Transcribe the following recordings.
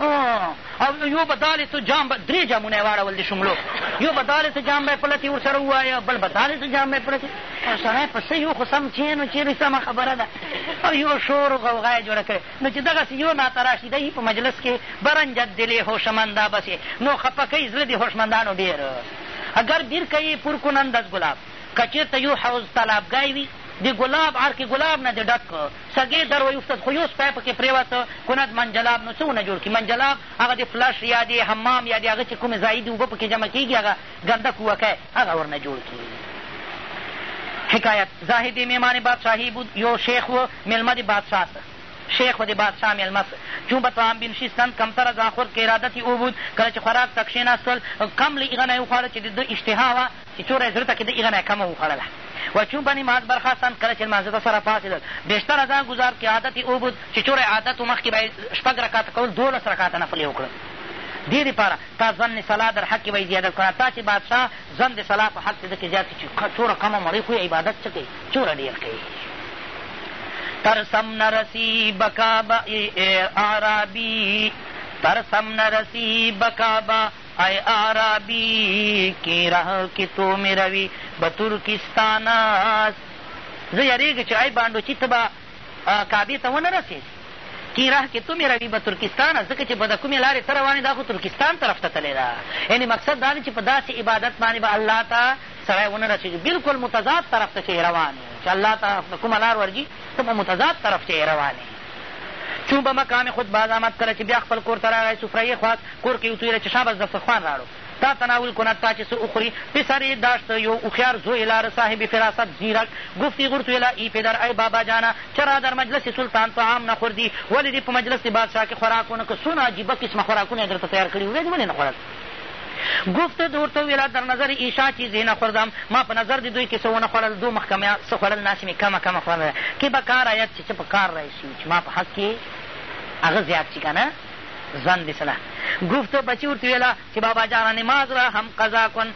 او یو به دالې څه جام به درې جامونه یې واړول د شملو یو به دالې څه جام به یې پلتې ورسره ووایه بل به دالې څه جام به یې پلتې او سړی په څه یو خو سم چین و چیرې سمه خبره ده او یو شور و غوغا یې جوړه کړې نو چې دغسې یو ناته راشي دی په مجلس کې برنجت دلې هوشمندا بسې نو خپکۍ زړه د هوشمندانو ډېر اګر بیر کوي پر کنندز ګلاب که چېرته یو حوض تالابګی وي د ګلاب عرق ګلاب نه دې ډک سګې در ویوفتد خو یو سپی پکې پرېوت کند منجلاب نو څه ونه جوړ کړي منجلاب هغه د فلش یا د حمام یا د هغه چې کومې ځایي دي اوبه پکې جمع کېږي هغه ګنده کوکه هغه ورنه جوړ کړي حکایت زاهد میمان بادشاهی بود یو شیخ و مېلمه د بادشاه سه شیخ و د بادشاه مېلمه سه چون به طعام بنشستند کمتر از آن خورد که ارادت او بود کله چې خوراک ته کښېناستل کم له هغه نه یې وخوړه چې د ده اشتها وه چې څو ورځې زړه ته کېده هغه نه یې کمه وخوړله و چون بني معاذ برخاستند کله چې لمانځه ته سره پاڅېدل بیشتر از آن ګذارد که عادت یې اوبود چې څو ورځې عادت و مخکې به یې شپږ رکعته کول دولس رکعته نفل یې وکړل دې دپاره تا ظن صلاح در حق به یې زیادت کړه تا چې بادشاه ظن د صلاح په حق کې ده کې زیات چې څوره کمه مړۍ خو عبادت څه کوي څوره ډېر کوي ترسم نرسی بکا با اعرابی ترسم نرسی بکا با ای عربی کی ره کی تو می روی به ترکستان است زه یریږ چی ای بانډوچی ته به کعبی ته ونه رسیږی کی ره کی تو می روی به ترکستان است ځکه چی به د کومی لاری ته روان یی دا خو ترکستان طرف ته تللی ده یعنی مقصد دا دی چی په داسی عبادت باندی به الله ته سړی ونه رسیږی بلکل متضاد طرف ته چی روان یی چی الله ته کومه لار ورځی ته په متضاد طرف چی روان یی چون به مقام خود باز آمد کله چې بیا خپل کور ته راغی سفره یې خواست کور کې وتویله چې شابس دسترخوان راړو تا تناول کند تا چې څه وخوري پسر یې داشت یو هوښیار زوی لاره صاحب فراست زیرک گفتی غورتویله ای پدر ای بابا جانا چرا در مجلس سلطان طعام نه خوردی ولې دې په مجلس بادشاه کې خوراک ونه کړ څونه عجیبه قسمه خوراکونه یې درته تیار کړي وو بیا دې ولې نه خوړل ګفته ده ورته وویله در نظر ایشا چیزی نخوردم ما په نظر د دوی کسه ونه خوړل دو مخکه مې څه خوړل ناسې مې کمه کمه خوړله که به کار آید چې څه په کار راشي چې ما په حق کې هغه زیات شي که نه ځان دې سلا ګفته بچي ورته ویله چې بابا جانه نماز را هم قضا کن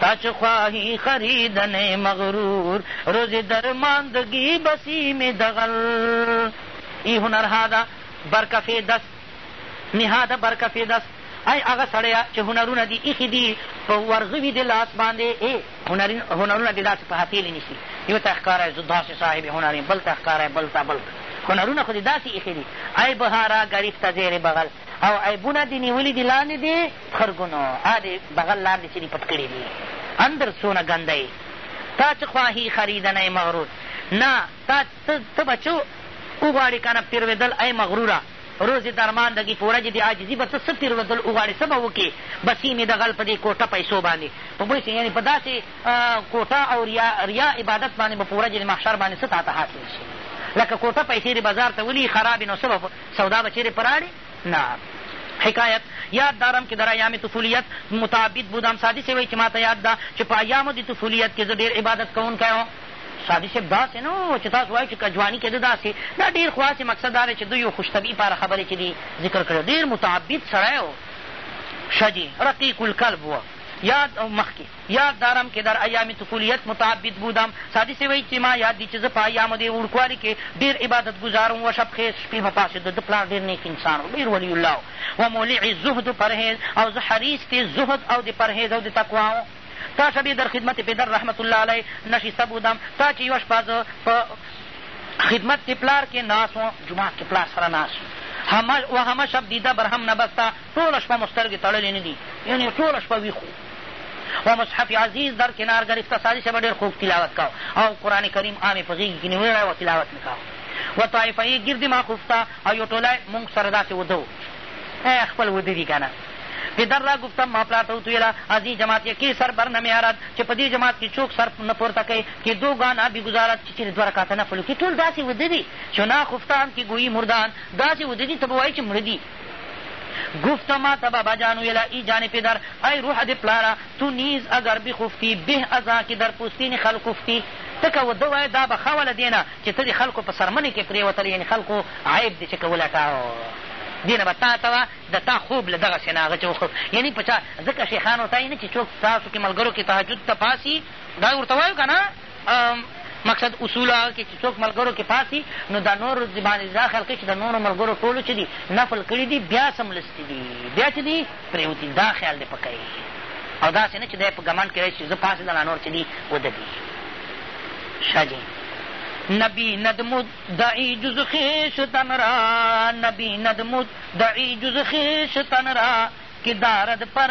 تا چه خواهی خریدن مغرور روز درماندگی بسیم دغل ای هنرهاده برکفې دست نهاده برکفې دست ای هغه سړیه چې هنرونه دي ایښي دي په ورغوي د لاس باندې ای هنرونه دې داسې په هتیلې نیسي یو ته ښکاره زه داسې صاحب هنر یم بل ته ښکاره بل ته بل هنرونه خو دې داسې ایښي دي ای بهاره ګریف ته زیر بغل او عیبونه دې نیولي دي لاندې دې خرګونو آ دې بغل لاندې چینی پټ کړی دی اندر سونه ګنده یې تا چه خواهی خریدن ای مغرور نه تا ته به چه وغواړې کنه پیرویدل ای مغروره روز درماندګي په ورځې د عاجزي به ته څه تېرېدل وغواړې څه به وکړې بسي مې د غل په دې کوټه پیسو باندې په بوی یعنې په داسې کوټه او ریا, ریا عبادت باندې به په ورځې د محشر باندې څه تا ته حاصل شي لکه کوټه پیسې د بازار ته ولي خرابې نو څه به سودا به چېرې پراړې نه حکایت یاد دارم که در ایام طفولیت متعبد بودم سعدي صیب وایي چې ماته یاد ده چې په ایامو د طفولیت کې زه ډېر عبادت کوونکی وم سادي صاحب داسې نه و چې تاسو وایئ چې که ځواني کې ده داسې دا ډېر خو هسې مقصد دا دی چې دوی یو خوشطبعي پاره خبرې چې دي ذکر کړې ډېر متعبد سړی و ښه جي رقیق القلب و یاد مخکې یاد دارم که در ایام طفولیت متعبد بودم، سعدي صیب وایي چې ما یاد دي چې زه په ایامو دې وړوکوالي کې ډېر عبادت ګذار وم و شب خېز شپې به پاڅېدو، ده پلار ډېر نېک انسان و، ډېر ولي الله و مولع زهد و پرهېز او زه حریص دې زهد او دې پرهېز او دې تقوا و. تا شبې در خدمت پدر رحمة الله علیه نشسته بودم، تا چې یوه شپه زه په خدمت دې پلار کې ناست وم، جومات کې پلار سره ناست وم، همه و همه شب دیده بر هم نبسته، ټوله شپه مو سترګې تړلې نه دي، یعنې ټوله شپه ویښ وو. و مصحف عزیز در کنار گرفته سازی صاحب ډېر خوب تلاوت کاو او قرآن کریم آ مې په غېږې کې نیولی و تلاوت مې کاو و طایفه یې ګردې ما خفته او یو ټولی مونږ سره داسې وده و ای خپل وده دي که نه پدر را گفتم ما پلار ته وتویله از این جماعت یکی سر بر نمیارد چې په دې جماعت کې څوک سر نه پورته کوي کې دو ګانا بګزارت چې چېرې دوه رکاته نفل وکړي ټول داسې وده دي چنا خفتان کې ګویي مردان داسې وده دي ته به وایي چې مړه دي گفت ما ته بابا جان ویل ای جان پدر ای روح د پلاره تو نیز اګر بخفتی به از آن که در پوستین خلق خفتی ته که وده وای دا به ښه وه له دې نه چې ته د خلکو په څرمنې کې پرېوتلی یعنې خلکو عیب دې چې که ولټاوه دې نه به تا ته وه د تا خوب له دغسې نه هغه چې وخوب یعنې په چا ځکه شیخانو ته یې نه چې څوک ستاسو کې ملګرو کې تهجد ته پاسي دا یې ورته وایو که نه مقصد اصول هغه کې چې څوک ملګرو کې پاڅي نو دا نور باندې دا خیال کوي چې د نورو ملګرو ټولو چې دي نفل کړي دي بیا سملستي دي بیا چې دي پرېوتي دا خیال دی په کوي او داسې نه چې دی په ګمنډ کې راشي چې زه پاڅېدم لا نور چې دي ودرېږي ښه جي نبی ند مدعی جز خیش تن را نبی ند مدعی جز خیش تن را که دارد پر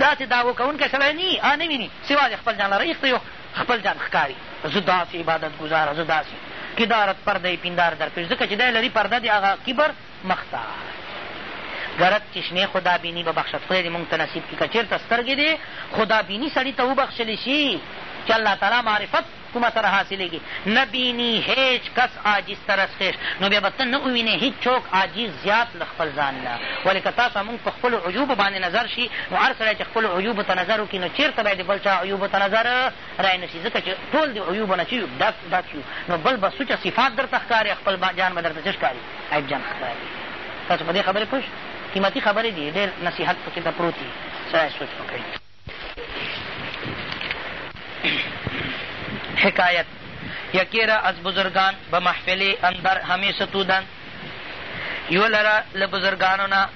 داسې دعوه کوونکی سړی نه یي، هغه نه ویني سوا د خپل ځانه رئیس ته یو خپل ځان ښکاري، زه داسې عبادت ګزاره، زه داسې کدارت پرده یې پیندار در پیش، ځکه چې دی لري پرده د هغه کبر مختار. ګرد چشمې خدا بیني ببخشد خدای دې مونږ ته نصیب کړي که چېرته سترګې دې خدا بیني سړي ته وبخښلې شي چې الله تعالی معرفت کومه سره حاصلېږي، نه بیني هېچ کس عاجز ته رسخېږ نو بیا به ته نه ووینې هېڅوک عاجز زیات له خپل ځان نه. ولې که تاسو او موږ په خپلو عیوبو باندې نظر شي نو هر سړی چې خپلو عیوبو ته نظر وکړي نو چېرته به یې د بل چا عیوبو ته نظر رانشي ځکه چې ټول د عیوبو نه چې یو ډک ډک یو نو بل به سوچه صفات درته ښکاري او خپل ځان به درته څه ښکاري عیب جن ښکاري. تاسو په دې خبرې پوه شئ؟ قیمتي خبرې دي ډېر نصیحت پکې ته پروت دي سړی سوچ وکړي. حکایت یکی را از بزرگان به محفل اندر همه ستودن یو لره له بزرګانو نه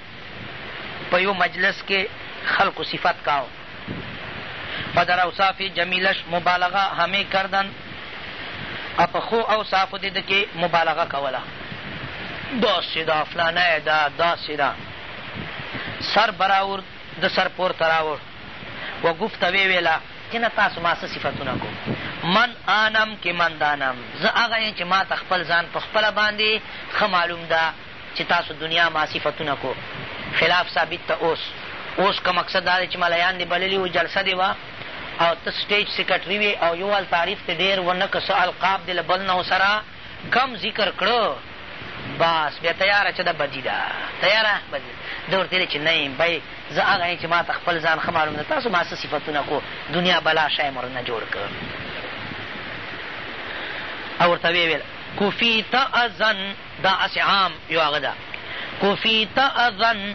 په یو مجلس کې خلقو صفت کاو و در اوصاف جمیلش مبالغه همه کردن او په ښو اوصافو دې ده کې مبالغه کوله داسې ده فلانی ده داسې ده سر براورد ده سر پورته راوړ و ګفته ویې ویله. که نه تاسو ما څه صفتونه کو؟ من آنم که من دانم زه هغه یم چې ما ته خپل ځان په خپله باندې ښه معلوم ده چې تاسو دنیا ما صفتونه کو خلاف ثابت ته اوس اوس که مقصد دا دی چې ملایان دې بللي و جلسه دې وه او ته سټیج سیکرټري وې او یو وال تعریف دې ډېر ونه که څه القاب دې له بل نه سره کم ذکر کړو بس بیا تیاره چې ده بدي ده تیاره بدي ده ورته ویلې چې نه یم بی زه هغه یم چې ما ته خپل ځان ښه معلوم ده تاسو ما څه صفتونه کو دنیا بلا شی مو نه جوړ کړ او ورته ویې ویل کوفي ته اذن دا هسې عام یو هغه ده کوفي ته اذن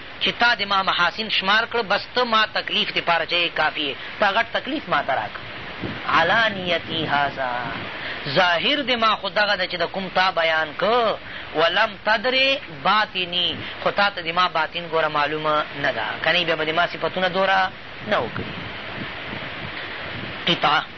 چه تا د ما محاسن شمار کړ بس ته ما تکلیف د پاره چه کافی یې تا غټ تکلیف ماته راکړ علانیتی هذا ظاهر د ما خو دغه ده چه د کوم تا بیان که ولم تدرې باطنی خو تا ته د ما باطن ګوره معلومه نه ده کنی بیا به د ما صفتونه دوره نه وکړي قطعه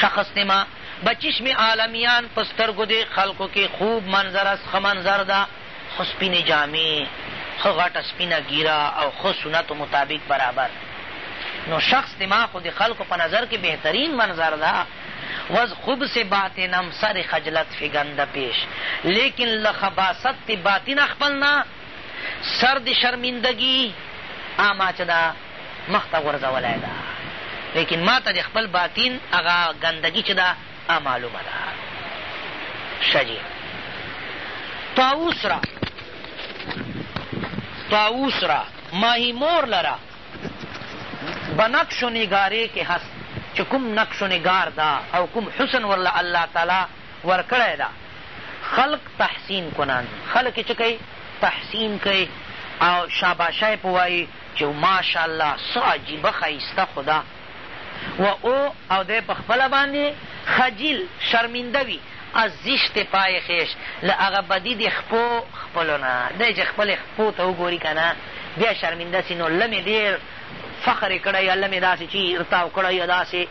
شخص نما به چشم عالمیان په سترګو دې خلکو کې خوب منظر است ښه منظر ده ښه سپینې جامې ښه غټه سپینه ګیره او ښه سنتو مطابق برابر نو شخص نما خو د خلکو په نظر کې بهترین منظر ده وز خوب سے باطنم سر خجلت فگند پیش لیکن لخباست باطن خپلنا سر د شرمندګي آما چې ده مخ ته غورځولی ده لیکن ما ته د خپل باطین هغه ګندګي چې ده هغه معلومه ده ښه جي طاووس را طاووس را ماهي مور لره بنقش و نگارې کې هست چې کوم نقش و نگار ده او کوم حسن ورله الله تعالی ورکړی ده خلق تحسین کنند خلق یې چه کړي تحسین کړي او شاباشی په وایي چه ماشاءالله څه عجیبه ښایسته خو ده و او او دی په خپله باندې خجیل شرمنده وي از زشت پای خویش له هغه بدي د خپو خپلو نه دی چې خپلې خپو ته وګوري که نه بیا شرمنده سي نو لمې ډېر فخر یې کړی یا لمې داسې چی ارتاو کړی یا داسې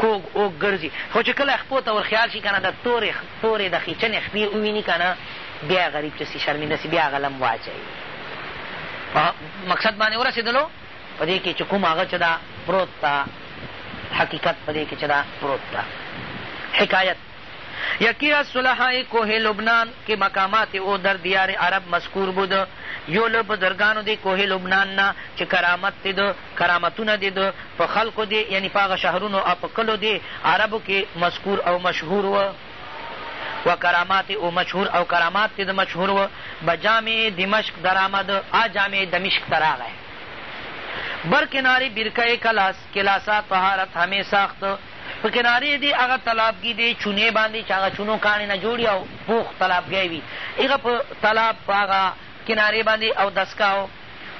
کوږ اوږ ګرځي خو چې کله خپو ته ورخيال شي کنه د تورې تورې د خيچنې خپې وويني کنه بيا غريب چې سي شرمنده سي بيا غلم واچوي په مقصد باندې ورسېدلو په دې کې چې کوم هغه چې دا پروت ده حقیقت په دې کې چې دا پروت ده حکایت یکی از صلحای کوه لبنان که مقامات او در دیار عرب مذکور بود یو له بزرګانو د کوه لبنان نه چې کرامت د کرامتونه دې د په خلکو دې یعنی په هغه شهرونو او په کلو دې عربو کې مذکور او مشهور و و کرامات او مشهور او کرامات دې د مشهور و به جامع دمشق درآمد آ جامع دمشق ته راغی بر کنارې بیرکه کلاس کلاسا طهارت همې ساخت په کنارې دې هغه تالابګي دې چونې باندې چې هغه چونو کاڼې نه جوړي او پوخ تالابګی وي هغه په تالاب په هغه کنارې باندې او دسکاو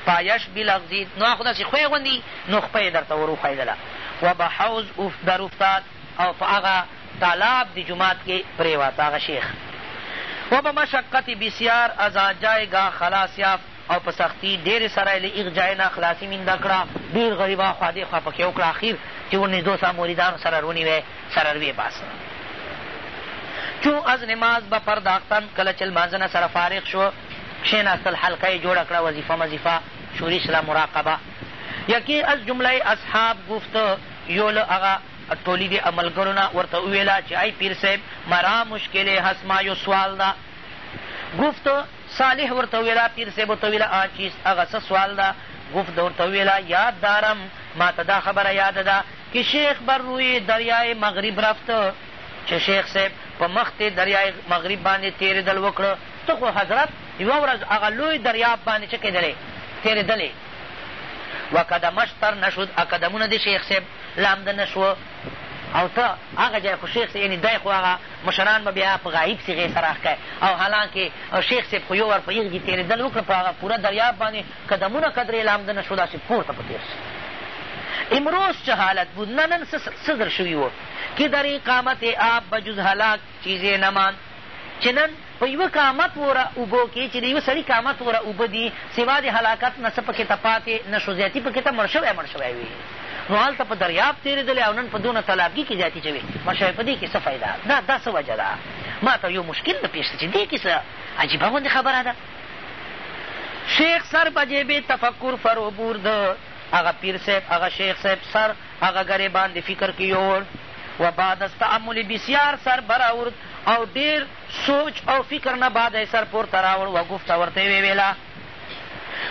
پایش بلغزید نو اخو داسې خوی غوندې نخپه یې درته ور وښویدله و به حوض اوف در افتاد او په هغه تالاب د جومات کې پرېواته هغه شیخ و به مشقت بسیار از آن جایګاه خلاص یافت او په سختي ډېرې سره یې له هغ جای نه خلاصي مینده کړه ډېر غریب اخوا دېخوا پکې وکړه اخیر چې ورنږدو سره مریدانو سره رونیوی سرروې باسه. چو از نماز به پرداختند، کله چې لمانځه نه سره فارغ شو، کښېناستل، حلقه یې جوړه کړه، وظیفه مظیفه، شورش را مراقبه. یکی از جمله اصحاب گفت، یو له هغه ټولي دې ملګرو نه ورته وویله چې ای پیر صیب! مرا مشکلې هست، ما یو سوال ده. گفت، صالح ورته وویله، پیر صیب ورته وویله، آن چیست؟ هغه څه سوال ده؟ گفت، ده ورته وویله، یاد دارم، ماته دا خبره یاده ده، که شیخ بر روی دریای مغرب رفت، چې شیخ صاحب په مخکې دریای مغرب باندې تېرېدل وکړه، ته خو حضرت یوه ورځ هغه لوی دریاب باندې څه کېدلې؟ تېرېدلې. و قدمش تر نشد، قدمونه د شیخ صاحب لامده نه شوه او ته هغه ځای خو شیخ صاحب یعنې دی خو هغه مشران به بیا په غایب صیغې سره ښکاري او حالانکه شیخ صاحب خو یو وار په هغه ځای تېرېدل وکړه، په هغه پوره دریاب باندې. قدمونه قدرې لامده نه شو داسې پورته په تېر شو امروز چه حالت بود نه نن صدر شوي و که در این قامت آب به جز هلاک چیزې نمان چې نن په یوه قامت وره اوبو کې چې د یوه سړي قامت وره اوبه دي سوا د هلاکت نه څه پکې ته پاتې نه شو زیاتي پکې ته مړ شوی مړ شوی وي نو هلته په دریاب تېرېدلی او نن په دونه تالابګي کې زیاتي چوي مړ شوی په دې کې څه فایده دا دا څه وجه ده ما ته یو مشکل نه پېښ چې دې کې څه عجیبه غوندې خبره ده شیخ سر به جې بې تفکر فروبور ده هغه پیر صیب هغه شیخ صیب سر هغه ګرې باندې فکر کې یووړ و بعد از تأمل بسیار سر برآورد او ډېر سوچ او فکر نه بعد یې سر پورته راوړ و ګفته ورته یې وویله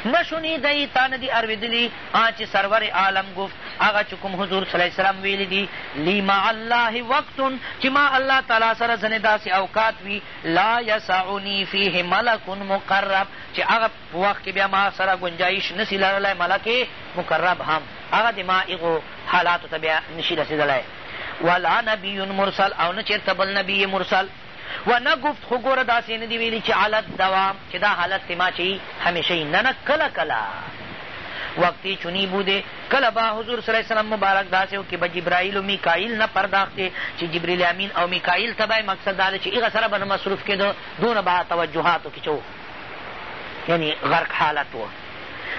نه شنیدی تا نه دي اورېدلي آ چې سرور عالم گفت هغه چې کوم حضور صلی الله وسلم ویلي دي لی مع الله وقت چې ما الله تعالی سره ځنې داسې اوقات وي لا یسعنی فیه ملک مقرب چې هغه په وخت کې بیا ما سره ګنجایش نسي لرلی ملک مقرب هم هغه د ما هغو حالاتو ته بیا نشي رسېدلی ولا نبی مرسل او نه چېرته بل نبی مرسل و نه گفت خو ګوره داسې نه دي ویلي چې علت دوام چې دا حالت ما چې همیشه نه نه کله کله وقتی چنی بوده کله به حضور صلی الله علیه وسلم مبارک داسې و که به جبرائیل و میکائیل نه پرداخته چې جبریل امین او میکائیل ته به مقصد دا ده چې هغه سره به نه مصروف کېده دونه به توجهاتو کې چو یعنی غرق حالت و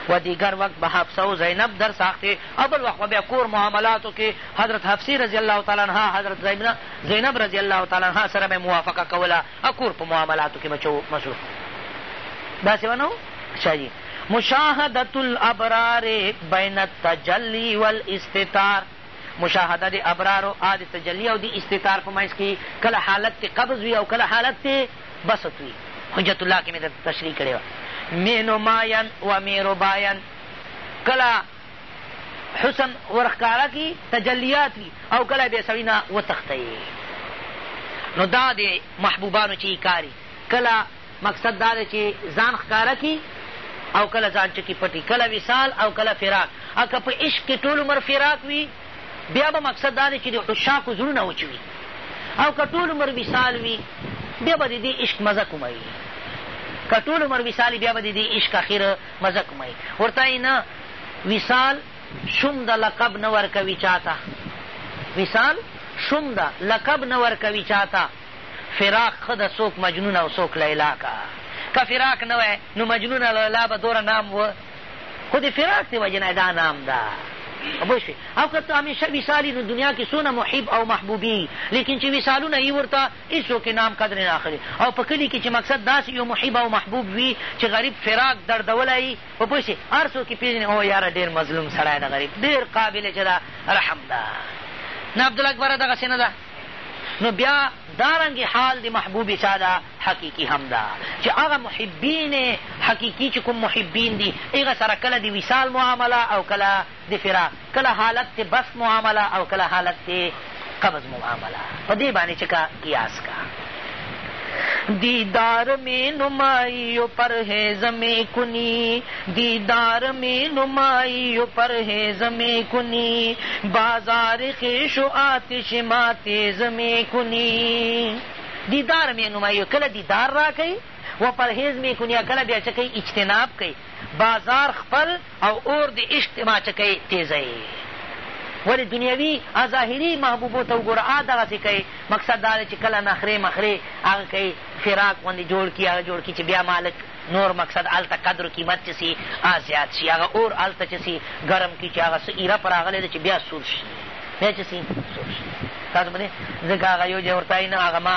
و دیگر وقت به حفصه و زینب در ساخته اول وقت به بیا کور معاملاتو کې حضرت حفصی رضی الله تعالی عنها حضرت زینب رضی الله تعالی عنها سره به موافقه کوله ا کور په معاملاتو کې بچو مصروف داسې ونه و اچھا جی مشاهده الابرار بین التجلی والاستتار مشاهده د ابرارو آ د تجلی او د استتار په منځ کې کله حالت کې قبض وي او کله حالت کې بسط وي حجت الله کې مې درته تشریح کړې وه مینو ماین و میرو باین کله حسن ورښکاره کړي تجلیات وي او کله بې سړي نه وتښتوي نو دا د محبوبانو چې کاري کله مقصد دا دی چې ځان ښکاره کړي او کله ځان چکي پټي کله وصال او کله فراق او که په عشق کې ټول عمر فراق وي بیا به مقصد دا دی چې د عشاقو زړونه وچوي او که ټول عمر وصال وي بیا به د دې عشق مزه کوموي که ټول عمر وصال بیا به د دې عشق اخر مزک مئ ورته ئې نه وصال شوم ده لقب نه ورکوي چاته وصال شوم ده لقب نه ورکوي چاته فراق ښه ده څوک مجنون او څوک لیلا کا که فراق نه وای نو مجنون او لیلا به دوره نام و خو د فراق د وجې نه دا نام ده پوه شوې او که ته همیشه وصالي نو دنیا کې څونه محب او محبوبي لیکن چې وصالونه یې ورته هیڅوک یې نام قدرې نه اخلي او په کلي کې چې مقصد داسې یو محب او محبوب وي چې غریب فراق دردولی یي په پوه شې هر څوک یې پېژني او یاره ډېر مظلوم سړی ده غریب ډېر قابل چې ده رحم ده نه عبدالاکبره دغسې نه ده نو بیا دارنګې حال د محبوب چا ده حقیقي هم ده چې هغه محبین حقیقي چې کوم محبین دي هغه سره کله د وصال معامله او کله د فراق کله حالت ته بسط معامله او کله حالت ته قبض معامله په دې باندې چې کا قیاس کا دیدار می نمائی و پرہیز می کنی دیدار می نمائی و پرہیز می کنی بازار خیش و آتش ما تیز می کنی دیدار می نمائی کله دیدار را کئی و پرهیز می کنی کله بیا چکی اجتناب کئی بازار خپل او اور د عشق ما چه کئ تیزئ ولی دنیوی او ظاهری محبوبو ته وګوره هغه دغسی کئ مقصد دا دی چه کله نخری مخری هغه کئ فراق غوندی جوړ کی هغه جوړ کی چه بیا ما لږ نور مقصد هلته قدر و قیمت چه سی هغه زیات شی هغه اور هلته چه سی ګرم کی چه هغه څه ایره په راغلی ده چه بیا سور شی بیا چه سی سور شی تاسو پوهیږی ځکه هغه یو ځای ورته وایی نه هغه ما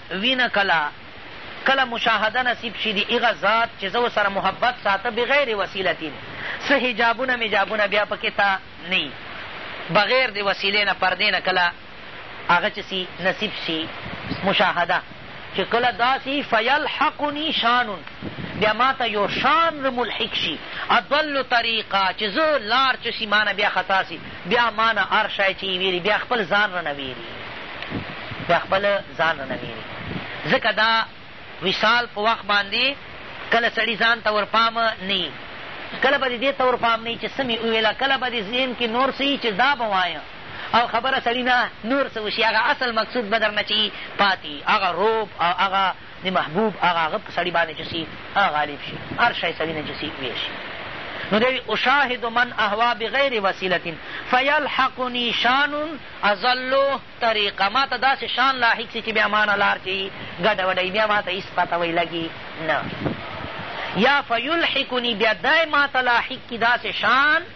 وینه کله کله مشاهده نصیب شي د هغه ذات چې زه ورسره محبت ساته بغیر وسیلة څه حجابونه مجابونه بیا پکې تا نه وي بغیر د وسیلې نه پردې نه کله هغه چې سي نصیب شي مشاهده چې کله داسې فیلحقني شان بیا ما ته یو شان ملحق شي اضل طریقه چې زه لار چې سي مانه بیا خطا سي بیا مانه هر شی چې یې ویري بیا خپل ځان رانه ویري بیا خپل ځان رانه وېري ځکه دا وصال په وخت باندې کله سړي ځان ته ورپام نه وي کله به دې دې ته ورپام نه وي چې څه مې وویله کله به دې ذهن کې نور څه چې دا به وایم او خبره سړي نه نور څه وشي هغه اصل مقصود به درنه چې پاتې هغه روب او هغه دی محبوب هغه هغه په سړی باندی چه سی هغه غالب شی هر شی سړی نه چه سی ویر شی نو دی وی اشاهد من اهوا بغیر وسیلت فیلحقنی شان اظل طریقه ما ته داسې شان لاحق سی چې بیا ما نه لار چی ګډه وډه بیا ما ته هیڅ پته وی لګي نه یا فیلحقنی بیا دی ما ته لاحق کی داسې شان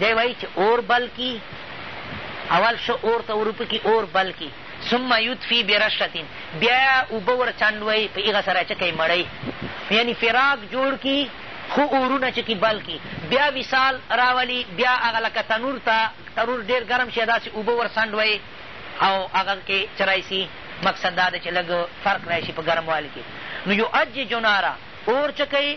دی وایي چې اور بل کړي، اول ښه اور ته وروپه کړي، اور بل کړي، ثم یطفي برشة، بیا اوبه ور چنډوي، په هغه سره چې کوي مړوي، یعنې فراق جوړ کړي، ښه اورونه چې کړي بل کړي، بیا وصال راولي، بیا هغه لکه تنور ته، تنور ډېر ګرم شي داسې اوبه ور څنډوي او هغه کې څه راشي، مقصد دا دی چې لږ فرق راشي په ګرموالي کې، نو یؤجج نارا، اور چې کوي.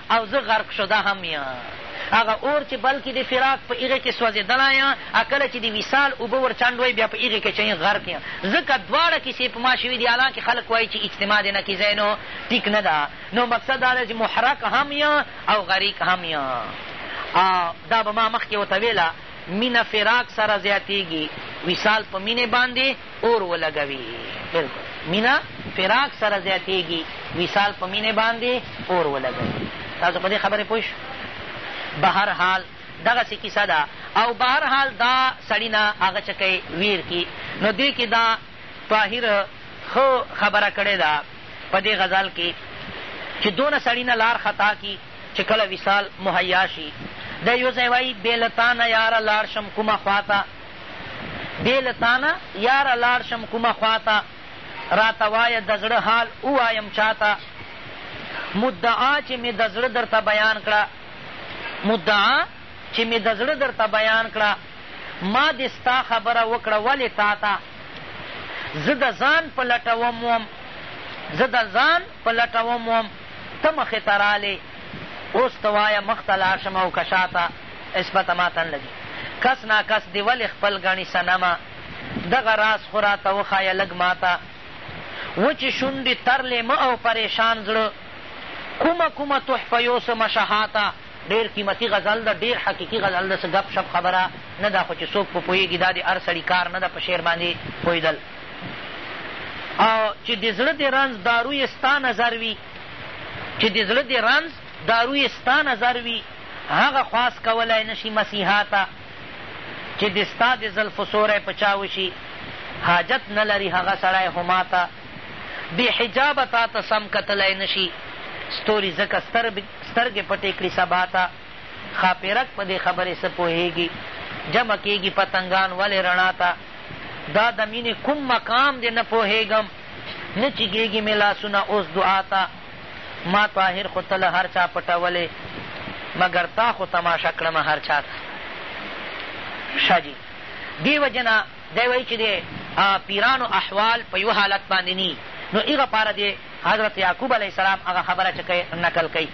او زه غرق شده هم یم، هغه اور چې بل کې د فراق په هغې کې سوځېدلی یم، او کله چې د وصال اوبه ور چڼډ وي، بیا په هغې کچهیې غرق یم، ځکه دواړه کیسې په ما شوي دي، حالانکه خلک وایي چې اجتماع دې نه کې ځای نو ټیک نه ده، نو مقصد دا دی چې محرق هم یم او غریق هم یم. او دا به ما مخکې ورته ویله، مینه فراق سره زیاتېږي، وصال په مینې باندې. اور ولګوي بلکل مينه فراق سره زياتيږي وصال په مينې باندې اور ولګوي تاسو په دې خبرې پوه شوي بهر حال دغسې کيسه ده او بهر حال دا سړي نه هغه چکه وير کي نو دې کې دا طاهر ښه خبره کړې ده په دې غزل کې چې دونه سړي نه لار خطا کي چې کله وصال مهیا شي د یو ځای وایي بېلتانه یاره لاړ شم کومه خواته بې له تا نه یاره لاړ شم کومه خوا ته راته وایه د زړه حال ووایم چا ته مدعا چې مې د زړه درته بیان کړه مدعا چې مې د زړه درته بیان کړه ما دې ستا خبره وکړه ولې تا ته زه د ځان په لټوم وم زه د ځان په لټوم وم ته مخې ته رالې اوس ته وایه مخ ته لاړ شم او که شاته اسپته ما تن لګي کس نا کس دي ولي خپل ګڼي صنمه دغه راز خو راته وښایه لږ ماته وچي شونډي ترلې مه او پریشان زړه کومه کومه تحفه یوسه مه شهاته ډېر قیمتي غزل ده ډېر حقیقي غزل ده څه ګپ شپ خبره نه ده خو چې څوک په پوهېږي دا د هر سړي کار نه ده په شعر باندې پوهېدل او چې د زړه د رنځ دارو یې ستا نظر وي چې د زړه د رنځ دارو یې ستا نظر وي هغه خواست کولای نه شي مسیحا ته چې د ستا د زلفو سوری په چا وشي حاجت نه لري هغه سړی خو ما ته بې حجابه تا ته سم کتلی نه شي ستوري ځکه سترګې پټې کړي سبا ته ښاپېرک په دې خبرې څه پوهېږي جمع کېږي پتنګان ولې رڼا ته دا د مینې کوم مقام دی نه پوهېږم نه چګېږي مې لاسونه اوس دعا ته ما طاهر خو ته له هر چا پټولې مګر تا خو تماشه کړم هر چا ته ښه جي دې وجې نه دی وایي چې د پیرانو احوال په یو حالت باندې ني نو هغه پاره د حضرت یعقوب علیه السلام هغه خبره چې نقل کوي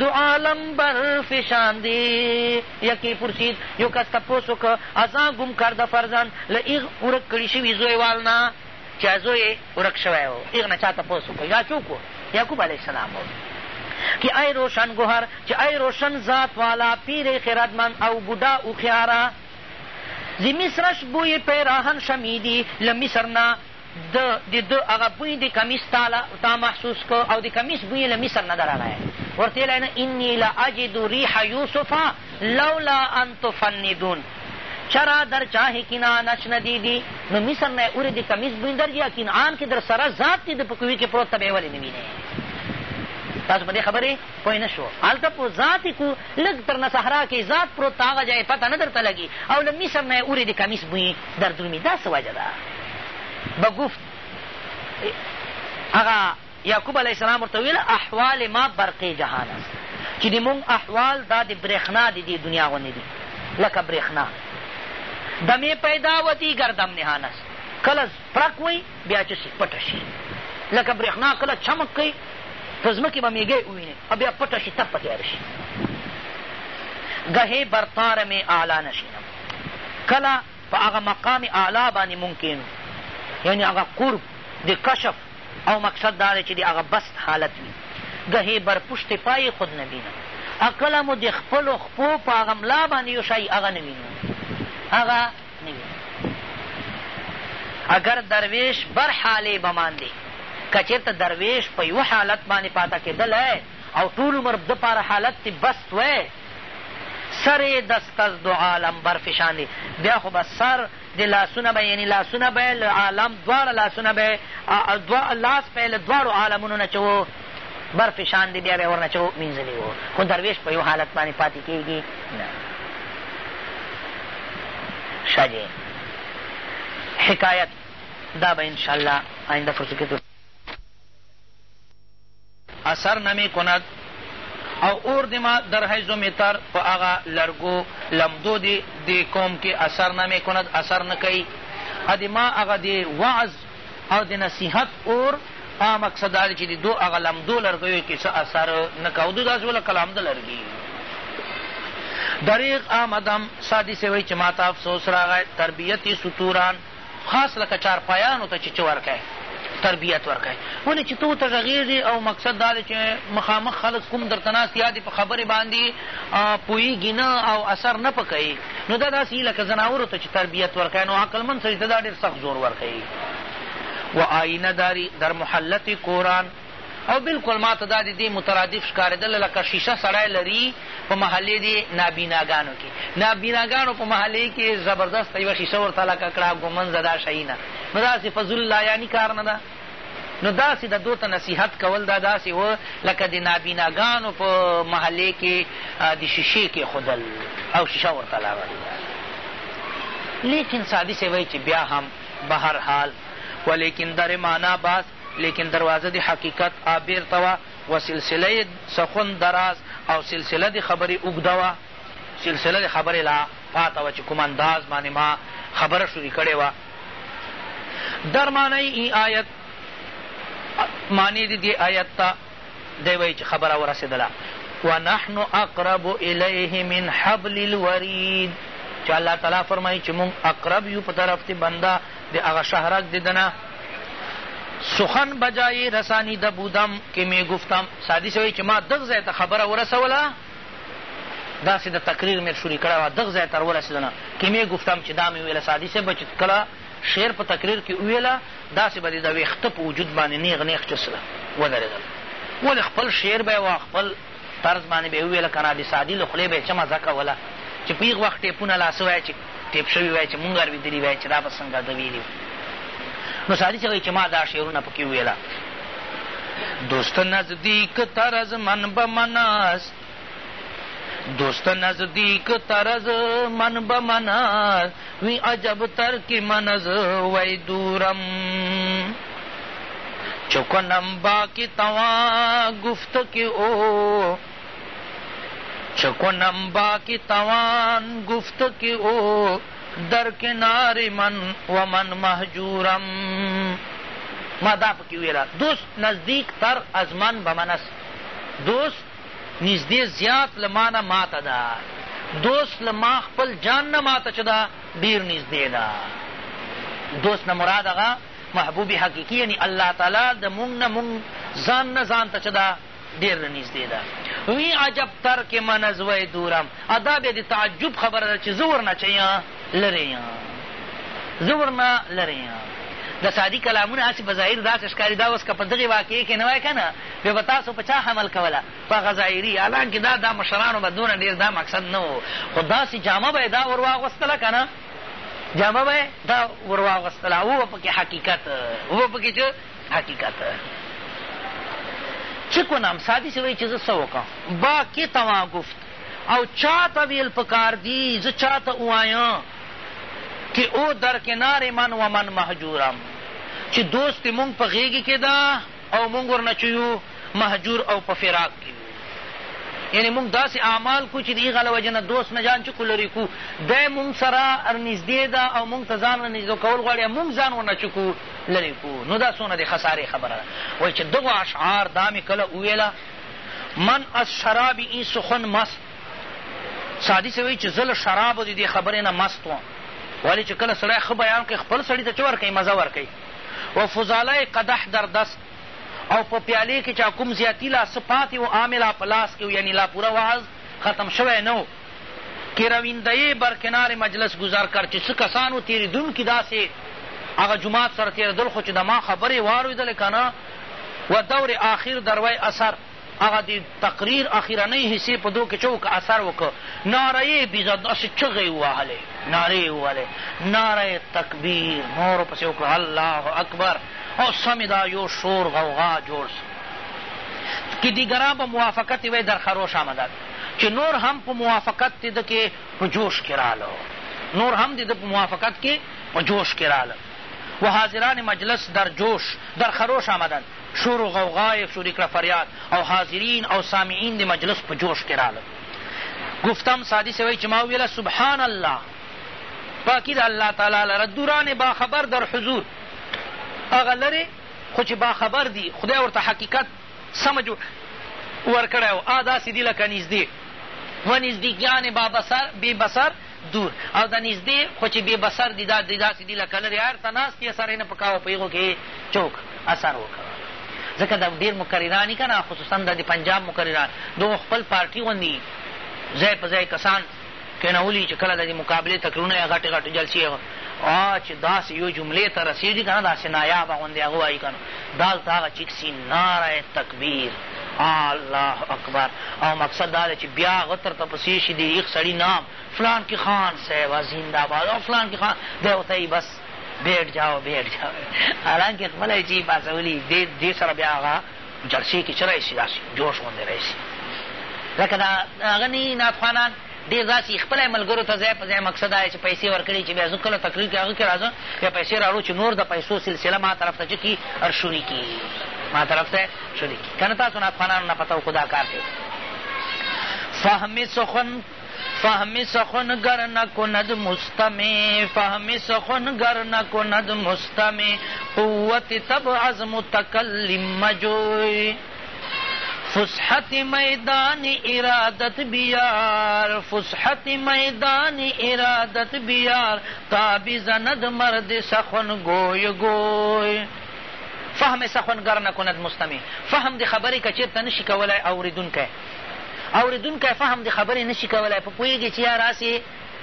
دعالم بر فشان دی یکی پرسید یو کس تپوس وکړ ازان ګم کرده فرزند له ایغ ورک کړی شوی زوی وال نه چه زوی یې ورک شوی و ایغ نه چا تپوس وکړ یا چوک و یعقوب علیه السلام و که ای روشن گوهر چه ای روشن ذات والا پیر خردمند او بوډا اوخیاره ز مصرش بوی پیراهن شمیدی له مصر نه د د ده هغه بوی د کمیس تا له تا محسوس کړ او د کمیس بوی یې له مصر نه ده راغلی ورته ویلی نه انی لاجد ریح یوسف لولا ان تفندون چرا در چاه کنعان نشنیدی نو مصر نه یې اورې د کمیس بوی در جیا کنعان کې در سره ذات دې د په کوی کې پروت ته به یې ولې نه وینې تاسو په دې خبرې پوه نه شو هلته په ذات کو لږ تر نه صحرا کې ذات پروت ته هغه ځای پته نه درته لګي او له مصر نه یې اورې د کمیس بوی در درومي دا څه وجه ده به گفت هغه یعقوب علیه السلام ورته ویل احوال ما برق جهان است چې د مونږ احوال دا د برېښنا د دې دنیا غوندې دي لکه برېښنا دمې پیدا و دیګر دم نهان است کله پرک وي بيا چه سي پټه شي لکه برېښنا کله چمک کوي په ځمکې به مېږی ووينې او بيا پټه شي تپ په تياره شي ګهې برتار مې اعلی نشینم کله په هغه مقام اعلی باندې مونږ کېنو یعنې هغه قرب د کشف او مقصد دا دی چې د هغه بست حالت وي ګهې بر پشت پای خود نه بینم او کله مو د خپلو خپو په هغه ملا باندې یو شی هغه نه وینو هغه اګر دروېش بر حالې به ماندې که چېرته دروېش په یوه حالت باندې پاته کېدلی او ټول عمر د پاره حالت تی بست وی سر یې دست از دو عالم بر فشاندې بیا خو به سر د لاسونه به یعنی لاسونه به له عالم دواړه لاسونه به لاس به یې له دواړو عالمونو نه چې برفې شان دي، بیا به یې ورنه چا ومینځلي وو، خو دروېش په یو حالت باندې پاتې کېږي نه. ښه جې حکایت دا به انشاءالله آینده فرصت کې اثر نمی کند او اور دما در حیز و متر په هغه لرګو لمدو دې دې قوم کې اثر نمی کند اثر نه کوي ادې ما هغه دې وعظ او د نصیحت اور هغه مقصد دا دی چې د دو هغه لمدو لرګیو کې څه اثر نه کوه دو داسې ولکه لامده لرګي دریغ آمدم سادی سے وی چې ما ته افسوس راغی تربیت ستوران خاص لکه چارپایانو ته چې څه ورکوي تربیت ورکوي ولې چې تو ته غږېږي او مقصد دا دی چې مخامخ خلک کوم درته ناست یا دې په خبرې باندې پوهېږي نه او اثر نه په کوي نو دا داسې لکه ځناورو ته چې تربیت ورکوي نو عقلمند سړي ته دا ډېر سخت زور ورکوي و آینه داری در محلت کوران او بالکل ما ته دا د دې مترادف ښکارېدل لکه شیشه سړی لري په محلې دې نابیناګانو کې نابیناګانو په محلې کې زبردست یوه شیشه ورته لکه کړه ګومنځه دا شیي نه نو داسې فضل الله یعنی کار نه ده نو داسې د دوی ته نصیحت کول دا داسې و لکه د نابیناګانو په محلې کې د شیشې کېښودل او شیشه ورته لاول لیکن سادي صاحب وایي چې بیا هم به هر حال ولیکن در معنا باز لیکن دروازه د حقیقت آبیر ته وه و سلسله سخن دراز او سلسله د خبرې اوږده وه سلسله د خبرې لا پاته وه چې کوم انداز باندې ما خبره شروع کړې وه در معنی ای آیت معنی دی دی آیت تا دی وای چې خبره ورسېدله ونحن اقرب الیه من حبل الورید چې الله تعالی فرمایي چې مونږ اقرب یو په طرف دی بنده د هغه شهرک دی دنه سخن بجای رسانی د بودم که می گفتم سادی سوی چې ما دغ ځای ته خبره ورسوله داسې د تقریر مې شروع کړی وه دغ ځای تر ورسېدو نه که مې ګفتم چې دا مې ویله سعدي صاحب چې کله شعر په تقریر کې وویله داسې به دې د ویښته په وجود باندې نیغ نیغ چسله ودرېدل ولې خپل شعر به یې وه خپل طرز باندې به یې وویله که نه د سعدي له خولې به یې څه مزه کوله چې په هېغ وخت ټېپونه لا څه وایه چې ټېپ شوي وای چې مونږ اورېدلي وای چې دا به څنګه ده ویلي وای. نو سادي صاحب وایي چې ما دا شعرونه په کې وویله. دوست نزدیک تر از من به من است دوست نزدیک تر از من به من است وی عجب تر که من از وی دورم چو کنم با که توا گفت که او چه کنم باقی توان گفت که او در کنار من و من محجورم ما دا پکی ویلا دوست نزدیک تر از من به من است دوست نږدې زیات له ما نه ماته ده دوست له ما خپل جان نه ماته چې ده ډېر نږدې ده دوست نه مراد هغه محبوب حقیقي یعنی الله تعالی د مونږ نه مونږ ځان نه ځان ته چې ده ډېر نه نږدې ده. وي عجب تر کې منه زوئ دورم، ادا بیا د تعجب خبره ده چې زه ورنه چه یم؟ لرې یم. زه ورنه لرې یم. د سعدي کلامونه هسې په ظاهر داسې ښکاري، دا اوس که په دغې واقعې کې نه وای که نه، بیا به تاسو په چا حمل کوله؟ په هغه ظاهري. حالانکه دا دا مشرانو به دونه ډېر دا مقصد نه و، خو داسې جامه به یې دا ور واغوستله که نه؟ جامه به یې دا ور واغوستله او به پکې حقیقت و به پکې چه؟ حقیقت چه کنم سعدی سے وی چه زه څه وکم با که تواں گفت او چاته ویل پکار دی زه چاته ووایم که او در کنار من و من مهجورم چه دوست مونږ په غیږی کی ده او مونږ ورنه چه یو مهجور او په فراق کی یعنی مونږ داسې اعمال کو چې د هغه له وجې نه دوست نه جان چکو لرې کو دی مونږ سره نږدې ده او مونږ ته ځان له نږدې کول غواړي مونږ ځان ورنه چکو لرې کړو، نو دا څونه د خسارې خبره ده. وایي چې دغو اشعار دا مې کله وویله، من از شراب این سخن مست، سعدي صاحب وایي چې زه له شرابو د دې خبرې نه مست وم، ولې چې کله سړی ښه بیان کوي خپل سړي ته څه ورکوي؟ مزه ورکوي. و فضاله قدح در دست، او په پیالې کې چا کوم زیاتي لا څه پاتې و، عامې لا په لاس کې و، یعنې لا پوره وعظ ختم شوی نه و. کې رویندهیې بر کنار مجلس ګذر کرد چې څه کسانو تېرېدونکي داسې هغه جومات سره تېرېدل خو چې د ما خبرې یې واورېدلې که نه و دور آخر دروی اثر هغه د تقریر اخیرنۍ حصې په دو کې چوک اثر وکړ ناره یې بیزه داسې چغې یې ووهلې نارې یې ووهلې ناره یې تکبیر نورو پسې وکړه الله اکبر او سمې دا یو شور غوغا جوړ سو که دیګران به موافقت وی در خروش آمدد چې نور هم په موافقت دده کې په جوش کې راله نور هم دده په موافقت کې په جوش کې راله و حاضران مجلس در جوش در خروش آمدند شور و غوغا یې شروع کړه فریاد او حاضرین او سامعین د مجلس په جوش کې راله گفتم سادی سوی چې ما ویله سبحان الله پاکی د الله تعالی لره دوران باخبر در حضور هغه لرې خو چې باخبر دي خدای ورته حقیقت سمج ورکړی او آ داسې دي لکه نږدې و نږدېکیانې با بصر بې بصر دور او دا نږدې خو چې بې بصر دي دا داسې دي لکه لرې هر ته ناست یې سر یې نه پکاوه په هغو کې چوک اثر وکړ ځکه دا ډېر مقرران دي که نه خصوصا دا د پنجاب مقرران دغو خپل پارټي غوندي ځای په ځای کسان کېنولي چې کله د دې مقابلې تقریرونه یا غټې غټې جلسې هغه چې داسې یوې جملې ته رسېږي که نه داسې نایابه غوندې هغه وایي که نه دلته هغه چیک سي ناره تکبیر الله اکبر او مقصد دا دی چې بیا هغه درته پسې شي د یخ سړي نام فلان کې خان صاحب زنده باد او فلان کې خان دی ورته یي بس بیټ جاؤ بیټ جاؤ حالانکه خپله یې چې پاسولي دې سره بیا هغه جلسې کې چه رايسي داسي جوش غوندې رايسي لکه دا هغه نه يي نعتخوانان ډېر داسي خپله يې ملګرو ته ځای په ځای مقصد دا يې چې پيسې ورکړي چې بيا زه کله تقرير کې هغه کې راځم بيا پيسې راوړو چې نور د پيسو سلسله ما طرف ته چه کي هر شوري کي ما طرف ته شوري کي که نه تاسو نعتخوانانو نه پته وکړو دا کار دی فهمي سخن فهمی سخن گر نکند مستمع فهمی سخن گر نکند مستمع قوت طبع از متکلم مجوی فسحت میدان ارادت بیار فسحت میدان ارادت بیار تا بزند مرد سخن گوی گوی فهم سخن گر نکند مستمع فهم د خبرې که چېرته نشي کولای اورېدونکی اورېدونکی فهم د خبرې نه شي کولای، په پوهېږي چې یار هسې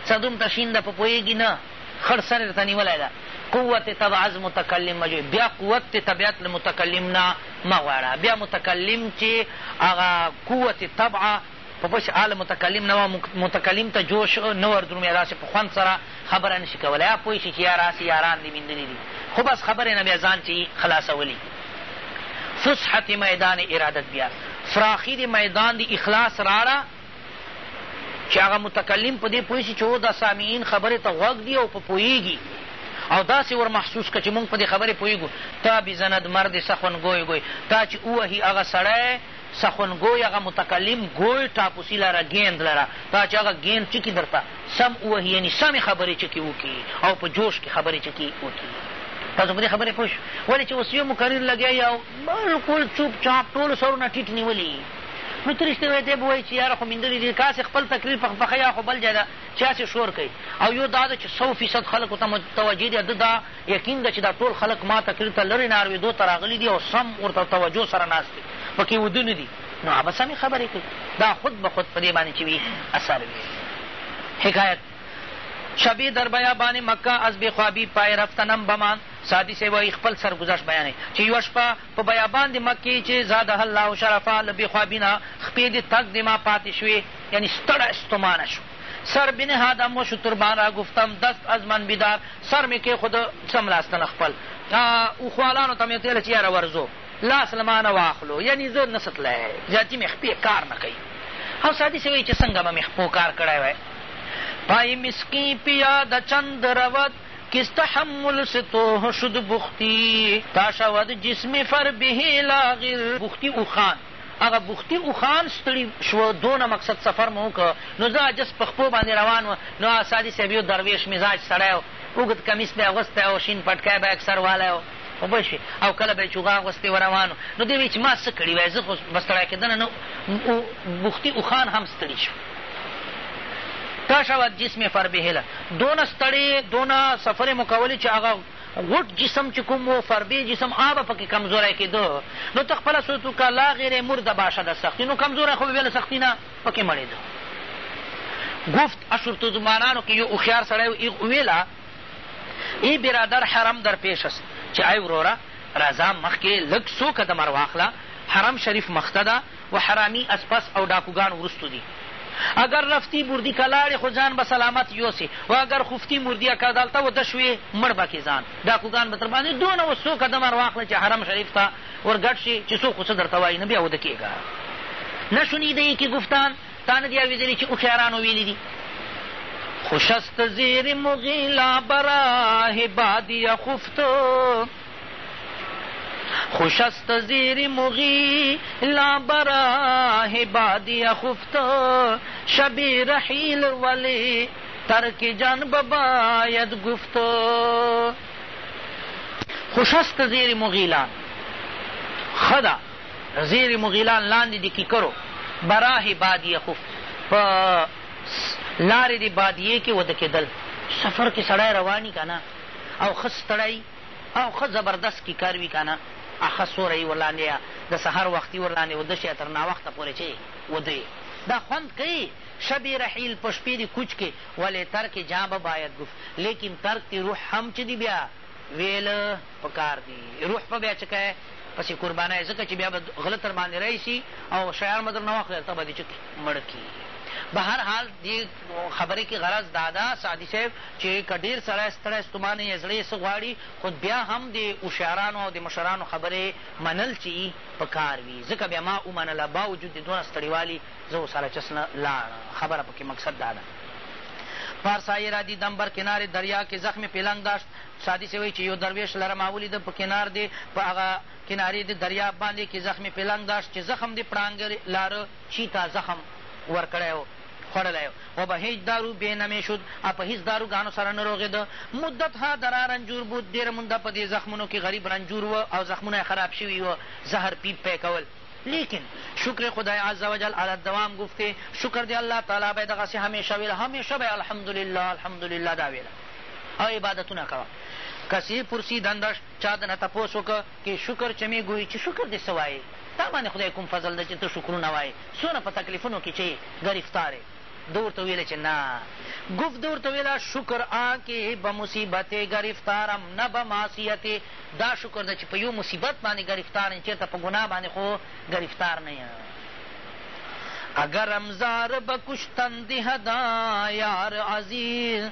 څه دومته شین ده، په پوهېږي نه، خړ سر ورته نیولی ده. قوت طبع از متکلم مه جوړوه، بیا قوت طبیعت له متکلم نه مه غواړه، بیا متکلم چې هغه قوت طبع په پښ هغه له متکلم نه وه، متکلم ته جوش نه وردرومي، داسې په خوند سره خبره نشي کولی ها پوه شي چې يار هسې ياران دې ميندلي دي خو بس خبرې نه بيا ځان چې يي خلاصولي فسحت ميدان ارادت بيا فراخي دې ميدان دې اخلاص راړه چې هغه متکلم په دې پوه شي چې هو دا سامعين خبرې ته غوږ دي او په پوهېږي او داسې ور محسوس که چې مونږ په دې خبرې پوهېږو تا بزند مرد سخن ګوی ګوی تا چې ووهي هغه سړی سخن ګوی هغه متکلم ګوی ټاپوسی لره ګیند لره دا چی هغه ګیند چکی درته سم ووهی یعنی سمی خبری چکی وکی او په جوش کی خبری چکی وکی تاسو په دی خبری پوه شو ولی چی اوس یو مقرر لګیا یا بلکل چوپ چاپ ټول سرونه ټیټ نیولی نو ته رښتیا وایې دی به وایي چې یاره خو میندلي دي که هسې خپل تقریر په پخه یا خو بل ځای ده چې هسې شور کوي او یو دا ده چې سو فیصد خلکو ته متوجه دي ده دا یقین ده چې دا ټول خلک ما تقریر ته لرې نه اروېدو ته راغلي دي او سم ورته توجه سره ناست دي، په کې وده نه دي، نو هغه به سمې خبرې کوي، دا خود به خود په دې باندې چې وي اثر وي. حکایت، شب در بیابان مکه از بې خوابی پای رفتنم بماند، سعدي صاحب وایي خپل سرګذشت بیانوي چې یوه شپه په بیابان د مکې چې زاده الله شرفا له بې خوابي نه خپې د تګ د ما پاتې شوې، یعنې ستړی ستومانه شو. سر بنهادم و شتربان را گفتم دست از من بدار سر مې کېښود څملاست له خپل او خوالانو ته مې ویل چې یاره ورځو لاس له مانه واخلو یعنی زه نسه تلای زیاتي مې خپې کار نه کوي او سادي سې وایي چې څنګه به مې خپو کار کړی وای پای مسکی پیاد چند رود کس تحمل سے توه شد بختی تا شود جسم فر به لاغر بختی او خان هغه بوختي اوښان ستړي شوه، دونه مقصد سفر مو وکړ، نو زه عاجز په خپو باندې روان وم، نو هغه سادي صاحب يو دروېش مزاج سړی و، اوږد کميس به يې اغوستی و، شين پټکی به يې اکثر والی و، پوه شوې، او کله به يې چوغه اغوستې وه، روان و، نو دی ويل چې ما څه کړي وای، زه خو به ستړی کېدنه نه وم، بوختي اوښان هم ستړي شول. تشوت جسمي فربهله، دونه ستړې، دونه سفرې مو کولې چې هغه. غوټ جسم چې کوم وو فردې جسم آبه پکې کمزوری کېده نو ته خپله سوتو که لا غیرې مرده باشه د سختی نو کمزوری خو به بیا له سختی نه پکې مړېده ګفت اشورتوزمانانو کې یو اوښیار سړی و ایغ ویلا ای برادر حرم در پیش است چې ای وروره راځه مخکې لږ څو قدمر واخله حرم شریف مخته ده و حرامی از پس او ډاکوګان وروستو دی اګر رفتی بردی کلاړی خو ځان به سلامت یوسی و اګر خفتی مردی اکه دلته وده شوی مړ به کی ځان ډاکوګان به درباندی دونه و څو قدم ور واخله چه حرم شریف ته ور ګډ شی چه څوک خو څه درته وایی نه بیا وده کیږه نه شنیده ای که گفتان تا نه دی اوریدلی چه هوښیارانو ویلی دی خوشست زیر مغیلا براه بادی خفت خوش است زیر مغی لا براه بادی خفت شب رحیل ولی ترک جان بباید گفت خوش است زیر مغیلان ښه ده زیر مغیلان لاندې د کیکرو براه بادیه خو په لارې د بادیې کې وده کېدل سفر کې سړی رواني که نه او ښه ستړی او ښه زبردست کیکر وی کنه اخه سوره یی ورلاندی یا د سحر وختی ورلاندی وده شی یا تر ناوخته پوری چه وده یی دا خوند کیی شب رحیل په شپی دی کوچ که ولی ترک جا به باید ګف لیکن ترک تی روح هم چه دی بیا ویل پکار دی روح په بیا چه که پسی قربانای ځکه چه بیا به غله تر باندی رایسی او شیان به درنه واخلی هلته به دی چه مړ کی بهر حال دی خبرې کې غرض دا ده سعدي صاحب چې که ډېر سړی ستړی ستومانه يې زړه يې څه غواړي خود بيا هم د هوښيارانو او د مشرانو خبرې منل چې يي په کار وي ځکه بيا ما ومنله باوجود د دونه ستړيوالي زه اوس هله چس نه لاړم خبره پکې مقصد دا ده پر سایه را دیدم بر کنار دریا کې زخم پلنګ داشت سادی سي وایي چې یو درویش لره ما ولید په کنار دی په هغه کنارې د دریاب باندې کې زخم پلنګ داشت چې زخم د پړانګ لاره چی تا زخم ورکړی و خوړلی و به هیچ دارو بې نمی شد او په هیڅ دارو ګانو سره نه روغېده مدت ها درا رنجور بود ډېره مونده په دې زخمونو کې غریب رنجور و او زخمونه یې خراب شوي و زهر پیپ پې کول لیکن شکر خدای عزوجل علی الدوام ګفته شکر دی الله تعالی به یې دغسې همیشه ویله همیشه به یې الحمدلله الحمدلله دا ویله او عبادتونه کوه کسی پرسیدندش چا دنه تپوس وکړ که شکر چمي ګوري چي شکر دي څه وايي تا باندي خداي کوم فضل ده چي ته شکرونه وايي څونه په تکليفونو کي چي ګرفتار يي ده ورته ويل چي نه ګفت ده ورته ويل شکر آ که به مصيبت ګرفتارم نه به معصيت دا شکر ده چي په يو مصيبت باندي ګرفتار نه چيرته په ګناه باندي خو ګرفتار نه يم اګرم زار به کشتن دي هدا يار عزيز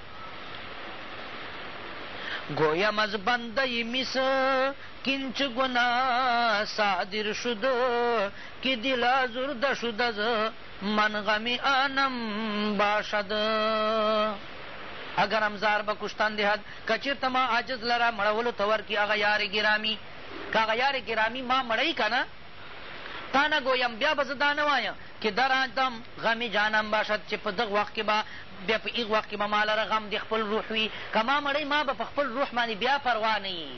گویم از بنده مسکین چه گناه صادر شد که دل آزرده شد از من غم آنم باشد اگرم زار به کشتن دهد که چېرته ما عاجز لره مړولو ته ورکړي هغه یار ګرامی که هغه یار ګرامی ما مړوي که نه تا نه ګویم بیا به زه دا نه وایم که در آدم غم جانم باشد چې په دغه وخت کې به بیا په هغ وخت کې به مالره غم د خپل روح وي که ما مړۍ ما به په خپل روح باندې بیا پروا نه يي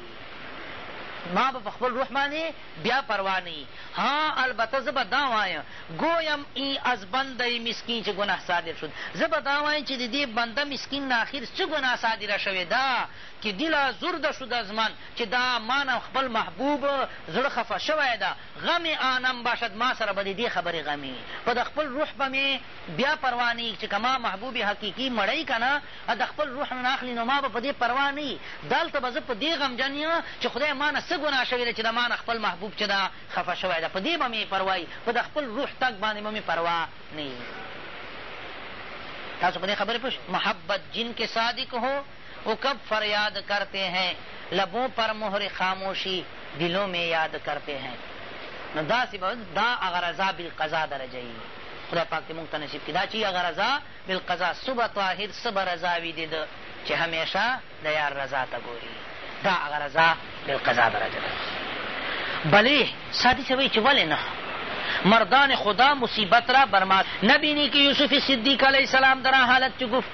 ما به په خپل روح باندې بیا پروا نه يي ها البته زه به دا وایم ګویم ای از بنده مسکین چې ګناه صادر شد زه به دا وایم چې د دې بنده مسکین نه اخر څه ګناه صادره شوې ده که دلا زرده شد از من چې دا ما نه خپل محبوب زړه خفه شوی ده غم آنم باشد ما سره به د دې خبرې غمي په د خپل روح به مې بیا پروا نه یی چه که ما محبوب حقیقی مړی کنه او د خپل روح نه اخلی نو ما به په دی پروا نه یی دلته به زه په دی غمجن یم چه خدای ما نه څه ګناه شوی ده چه د ما نه خپل محبوب چه ده خفه شوی ده په دی به می پروا یی په د خپل روح تګ باندی به می پروا نه یی تاسو په دی خبری پوه محبت جن که صادق هو او کب فریاد کرتے ہیں لبوں پر مهر خاموشی دلوں میں یاد کرتے ہیں نو داسی به دا هغه رضا بالقضا درجه یی خدای پاک دې موږ ته نصیب کړي دا چې هغه رضا بالقضا صبح طاهر څه به رضا وي د ده چې همېشه د یار رضا ته ګوري دا هغه رضا بالقضا درجه ده بلې سادي صاحب وایي چې ولې نه مردان خدا مصیبت را برمات نبینی که یوسف صدیق علیه السلام در حالت چه گفت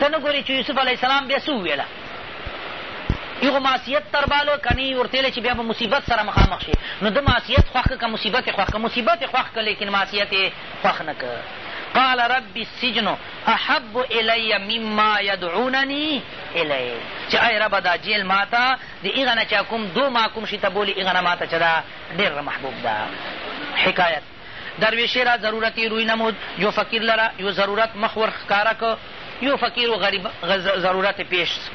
ته نه ګورې چې یوسف علیه السلام بیا څه وویله هغو معصیت تر باله که نه یې ورته ویلی چې بیا به مصیبت سره مخامخ شي نو ده معصیت خوښ که که مصیبت یې خوښ که مصیبت یې خوښ که لیکن معصیت یې خوښ نه که قال رب السجن احب الی مما یدعوننی الی چې ای ربه دا جیل ما ته د هغه نه چې کوم دو ما کوم شي ته بولي هغه نه ما ته چې دا ډېر محبوب ده حکایت درویشې را ضرورت یې روی نمود یو فقیر لره یو ضرورت مخ ور ښکاره که یو فقیر و غریب ضرورت پیش سو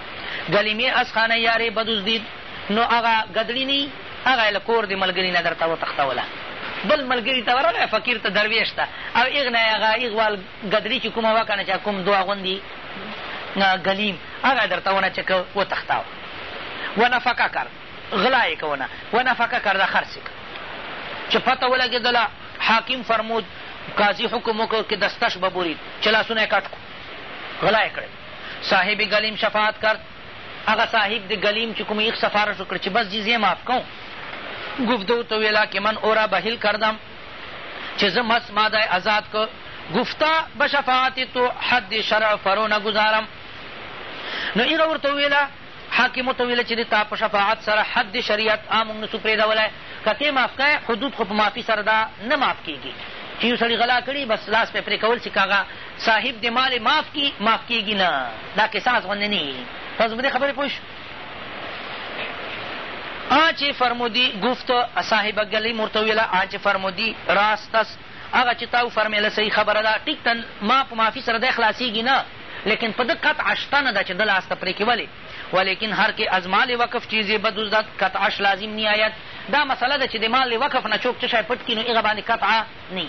ګلیمې از خانه یارې بدوز دید نو هغه ګدړي نی هغه یې له کور دې ملګري نه درته وتښتوله بل ملګري ته ورغی فقیر ته درویش ته او ایغ نه هغه ایغ وال ګدړي چې کومه وه که نه چې کوم دوه غوندي ګلیم هغه درته ونه چکه وتښتاو ونفقه کر غلا یې کونه و نفقه کرده خرڅ یې کړ چې پته ولګېدله حاکم فرمود قاضي حکم وکړ که دستش ببرید چې لاسونه یې کټ کړو غلا یې کړی صاحب ګلیم شفاعت کرد هغه صاحب د ګلیم چې کوم یې سفارش وکړ چې بس جزیه معاف کوم گفت او تو ویلا که من او را بهیل کردم چې زه مس ماده آزاد کو گفتا به شفاعت تو حد شرع فرو نگذارم نو هغه ورته وویله حاکمو ته ویل چې د تا په شفاعت سره حد شریعت آ موږ نسو پریدولای که ته معاف کړی حدود خو په معافی سره دا نه معاف کیږی چې یو سړی غلا کړی بس لاس په پری کول سي که هغه صاحب د مال معاف کی معاف کیږی نه دا قصاص غوندې نه یی تاسو په دې خبرې پوه شو آنچه فرمودی گفت صاحب گلی مرتویلا آنچه فرمودی راست است هغه چی تا وفرمیله صحیح خبره ده ټیک ده ما په معافی سره دی خلاصیږی نه لیکن په ده قطع شته نه ده چی ده لاس ته پری کی ولی ولیکن هر که از مال وقف چیزی بدزدد قطعش لازم نی آید دا مسله ده چی د مال وقف نه چوک چه شای پټ کی نو هغه باندی قطع نی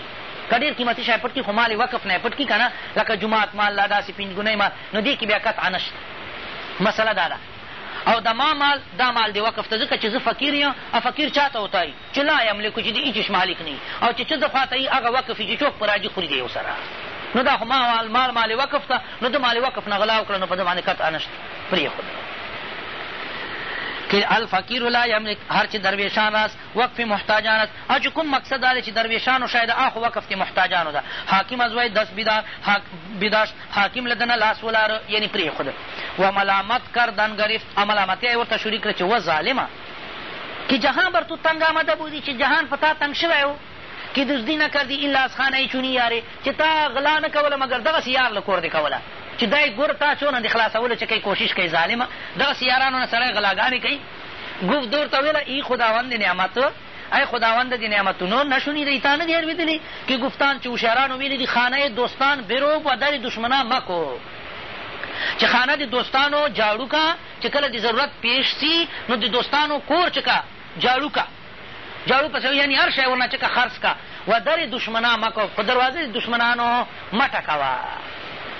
که ډېر قیمتي شی پټ کړي خو مال یې وقف نه پټ کړي که نه لکه جومات مال لا داسې پنځګونی مال نو دې کې بیا قطعه نشته مسله دا ده او د ما مال دا مال دی وقف ته ځکه چې زه فقیر یم او فقیر چا ته وتایي چې لا يملک چې د هيچوش مالک نۀ او چې څۀ د خوا ته يي هغه وقف يي چې چوک په راجي خوري د يو سره نو دا خو ما مال مال وقف ته نو ده مال وقف نه غلا وکړه نو په ده باندې قطعا نشته پرېښود که الفقیر لا یملک هر چې درویشان است وقف محتاجان است او چې کوم مقصد دا دی چې درویشانو شاید آخو وقف کې محتاجانو ده حاکم از وای دست بیدار بداشت حاکم لدنه لاس ولاره یعنی پرېښوده و ملامت کردن گرفت او ملامتیا یې ورته شروع کړه چې و ظالمه که جهان بر تو تنگ آمده بودی چه جهان په تا تنګ شوی و که دزدی نه کردی الا از خانه چنین یاره چه تا غلا نه کوله مګر دغسې یار له کور دې کوله چې دا یې ګور تا څونه د خلاصولو چې کوي کوشش کوي ظالمه دغسې یارانو نه سړی غلاګانې کوي ګوف دور ته ویله ای خداوند نعمت ای خداوند دی نعمتونو نشونی دی تا نه دی ارویدلی که گفتان چې هوښیارانو ویلي دي خانه دوستان بروب و در دشمنا مکو چې خانه د دوستانو جاړو کا چې کله دې ضرورت پېش سي نو د دوستانو کور چکه، جاړو، که، جاړو پسې يعنې هر شی ورنه چکه، خرڅ، که، و در دشمنا مکو، خو دروازه د دشمنانو مه ټکوه،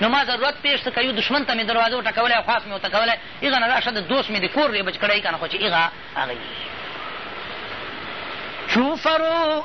نو ما ضرورت پېش سو که يو دشمن ته مې دروازه وټکوله او خاص مې ورته کوله، هغه نه راشه د دوست مې د کور رېبج کړی که نه خو چې هغه هغه يي. چوفرو.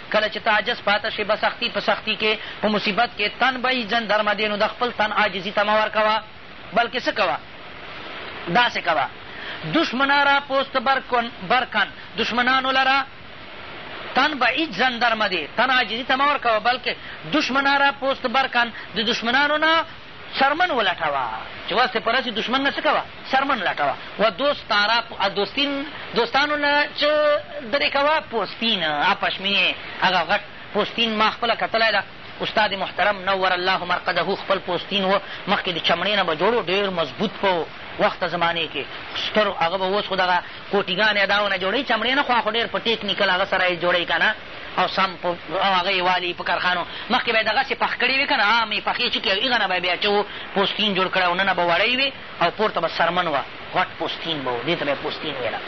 کله چې ته عاجز پاته شې، به سختي په سختي کې، په مصیبت کې، تن به یې جندرمه دی، نو د خپل تن عاجزي ته مه ورکوه، بلکې څه کوه؟ داسې کوه، دشمنا را پوست بر کن، بر کن، دشمنانو لره تن به یې جندرمه دی، تن عاجزي ته مه ورکوه، بلکې دشمنا را پوست بر کن، د دشمنانو نه څرمن ولټوه چې وس دې په رسي دښمن نه څه کوه څرمن لټوه و دوست تارا دوستین دوستانو نه چې درې کوه پوستین ا پشمینې هغه غټ پوستین ما خپله کتلی ده استاد محترم نور الله مرقده خپل پوستین و مخکې د چمړې نه به جوړو ډېر مضبوط په وخت زمانې کې ستر هغه به اوس خو دغه کوټیګانې داونه جوړوي چمړې نه خو هغه ډېر په ټیکنیکل هغه سره یې جوړوي که نه او سم په او هغه یې والي په کارخانو مخکې به یې دغسې پخ کړی وي که نه عامې پخې چکې او هغه نه به یې بیا چه و پوستین جوړ کړی او ننه به وړۍ وې او پورته به سرمن وه غټ پوستین به و دې ته به یې پوستین ویله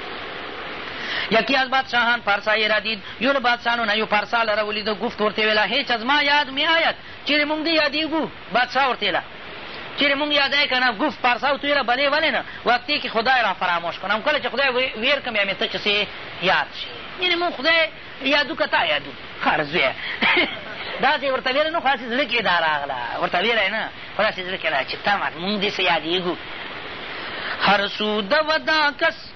یکی از بادشاهان پارسایی را دید یو له بادشاهانو نه یو پارسا لره ولیده گفت ورته ویله هیچ از ما یاد میآید چیرې موږ دې یادېږو بادشاه ورته ویله، چېرې مونږ یادای که نه؟ ګفت پارسا ورته ویله، بلې ولې نه، وقتې که خدای را فراموش کن، هم کله چې خدای ویر کم بیا مې ته چسې یاد شې. یعنې مونږ خدای یادو که تا یادو؟ خر زویه! داسې یې ورته ویله نو خو هسې زړه کې دا راغله، ورته ویله یې نه، خو داسې زړه کې راغله چې ته مونږ دې څه یادېږو. هر سو د ودا کس.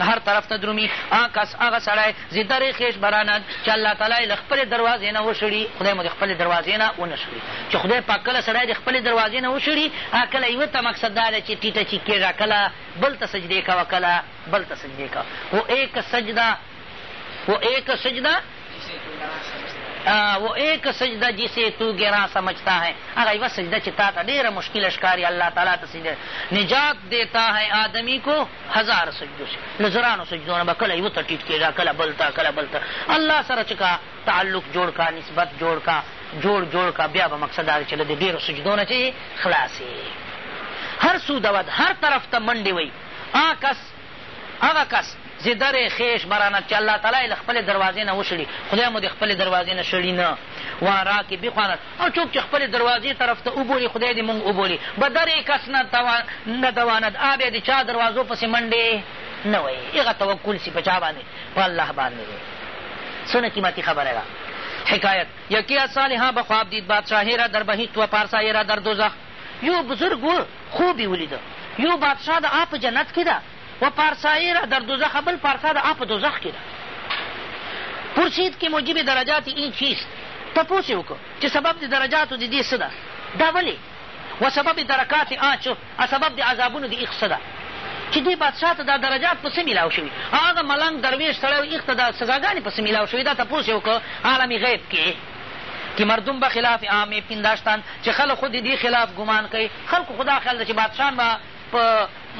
هر طرف ته درومي هغه کس، هغه سړی، ذي در خېش براند، چې الله تعالی يې له خپلې دروازې نه وشړي، خدای مو د خپلې دروازې نه ونه شړي. چې خدای پاک کله سړی د خپلې دروازې نه وشړي، هغه کله يوه ته مقصد دا دی چې ټيټه چيک کېږه، کله بل ته سجدې کوه، کله بل ته سجدې کوه. و اېک سجده، و اېک سجده، و اېک سجده جسې تو ګران سمجهتا هې، هغه يوه سجده چې تا ته ډېره مشکله ښکاري، الله تعالی ته سجده نجات دېتا هې آدمي کو. هزار سجدو سي له زرانو سجدو نه به کله يوه ته ټيټ کېږه کله بل ته کله بل ته الله سره چې کا تعلق جوړ کا نسبت جوړ کا جوړ جوړ کا بيا به مقصد دا چې له دې ډېرو سجدو نه چې خلاص هر سو دود هر طرف ته منډې وي آ کس هغه کس زدر خیش برانت چې الله تعالی یې له خپلې دروازې نه وشړي خدای مو د خپلې دروازې نه شړي نه وارا کې بخواند هر څوک چې خپلې دروازې طرف ته وبولي خدای دې موږ وبولي به در یې کس نه تواند آ بیا د چا دروازو پسې منډې نه وهي هغه توکل سي په چا باندې په الله باندې دی څونه قیمتي خبره ده حکایت یکی از سال ها به خواب دید بادشاهی را در بهیت و پارسایی را در دوزخ یو بزرګ و خوب یې ولیده یو بادشاه د آ په جنت کې ده و پارسایی را در دوزخ بل پارسا د آب په دوزخ کې ده پرسید که موجب درجات این چیست تپوس یې وکړ چې سبب د درجاتو د دې څه ده دا ولې و سبب درکات آن چه سبب د عذابونو د ایخ څه ده چې دې بادشاه ته دا درجات په څه میلاو شوي او هغه ملنګ درویش سړی او ایخ ته دا سزاګانې په څه میلاو شوي دا تپوس یې وکړ عالم غیب کې که مردم به خلاف عامې پنداشتان چې خلک خو د دې خلاف ګمان کوي خلکو خو دا خیال ده چې بادشان به په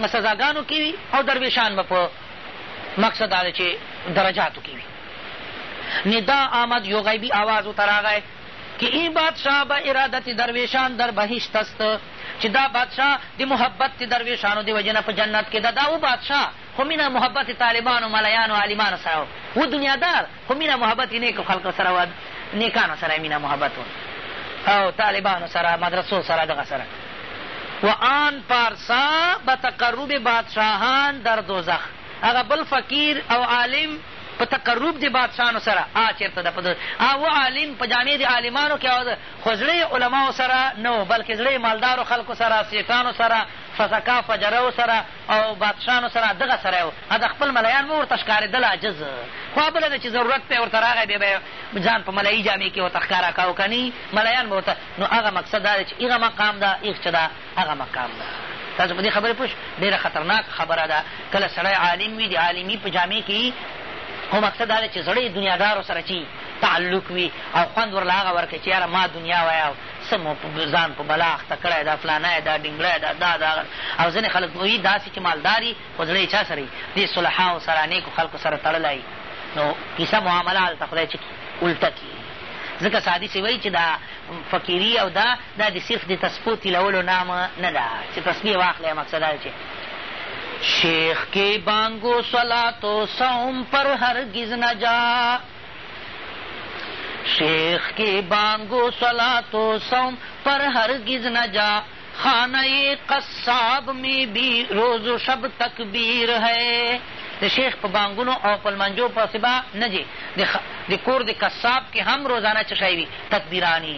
سزاګانو کې وي او دروېشان به په مقصد دا دی چې درجاتو کې وي ندا آمد یو غیبی آواز ورته راغی که این بادشاه به ارادت درویشان در بهشت است چې دا بادشاه د محبت د درویشانو د وجې نه په جنت کې ده دا و بادشاه خو مینه محبت طالبانو ملیانو عالمانو سره و دنیادار خو مینه محبت یې نیکو خلکو سره وه، نیکانو سره یې مینه محبت وه او طالبانو سره، مدرسو سره، دغه سره. و آن پارسا به تقرب بادشاهان در دوزخ، هغه بل فقیر او عالم په تقرب د بادشاهانو سره، آ چېرته ده په دوزخ، آ و عالم په جامې د عالمانو کې او خو زړه یې علماوو سره نه و، بلکې زړه یې مالدارو خلکو سره، سېټانو سره، فسقا فجرو سره، او بادشانو سره دغه سره و ادا خپل ملایان مو ورته ښکاریدل عاجز خوا بله ده چی ضرورت پی ورته راغی بیا به یې ځان په ملایی جامی کی ورته ښکاره کاوه کنی ملایان به ورته نو هغه مقصد دا دی چی هغه مقام ده هغ چه ده هغه مقام ده تاسو په دی خبری پوه شوئ ډیره خطرناک خبره ده کله سړی عالم وی د عالمی په جامی کی خو مقصد دا دی چی زړه یې دنیادارو سره چی تعلق وی او خوند ورله هغه ورکړی چی یاره ما دنیا وه څه مو ځان په بلا اخته کړی دا فلانی دا ډینګړی دا دا دا او ځینې خلک وي داسې چې مالدار وي خو زړه یې چا سره وي دې صلحاو سره نیکو خلکو سره تړلی وي نو کیسه معامله هلته خدای چې الټه کړي ځکه سادي چې وایي چې دا فقیري او دا دا د صرف د تسپو تیلولو نام نه ده چې تسبیح واخلی مقصد دا چې شیخ کی بانگو صلاة و صوم پر هرگز نجا شیخ کی بانگ و صلات و صوم پر ہرگز نہ جا خانہ قصاب میں بھی روز و شب تکبیر ہے د شیخ په بانګونو او په لمانجو پسې به نه ځې د کور د قصاب کې هم روزانه څه شی وي تکبیراني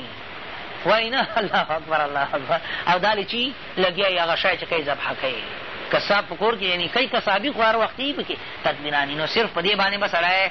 وایي نه الله اکبر الله اکبر او دا چی لګیا یې هغه شی چې کوي ذبحه کوي قصاب په کور کې یعنی کوي قصابي خو هر وخت یي پکې تکبیراني نو صرف په دې باندې به سړی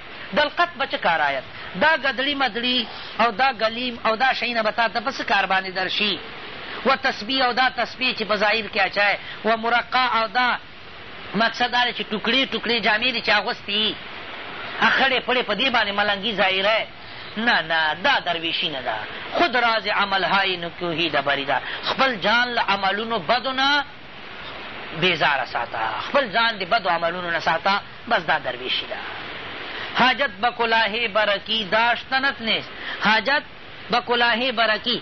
دلقت به چه کار آید دا ګدړی مدړی او دا ګلیم او دا شیونه به تاته په څه کار باندې درشی و تسبیح او دا تسبیح چه په ظاهر کې اچای و مرقع او دا مقصد دا دی چې ټوکړې ټوکړې جامې دي چې اغوستې یي خړې پړې په دې باندې ملنګي ظاهره نه نه دا درویشي نه ده خود راز عملهای نکوهي ډبري ده خپل ځان له عملونو بدو نه بېزاره ساته خپل ځان د بدو عملونو نه ساته بس دا درویشی ده حاجت به کلاه برکی داشتنت نیست حاجت به کلاه برکی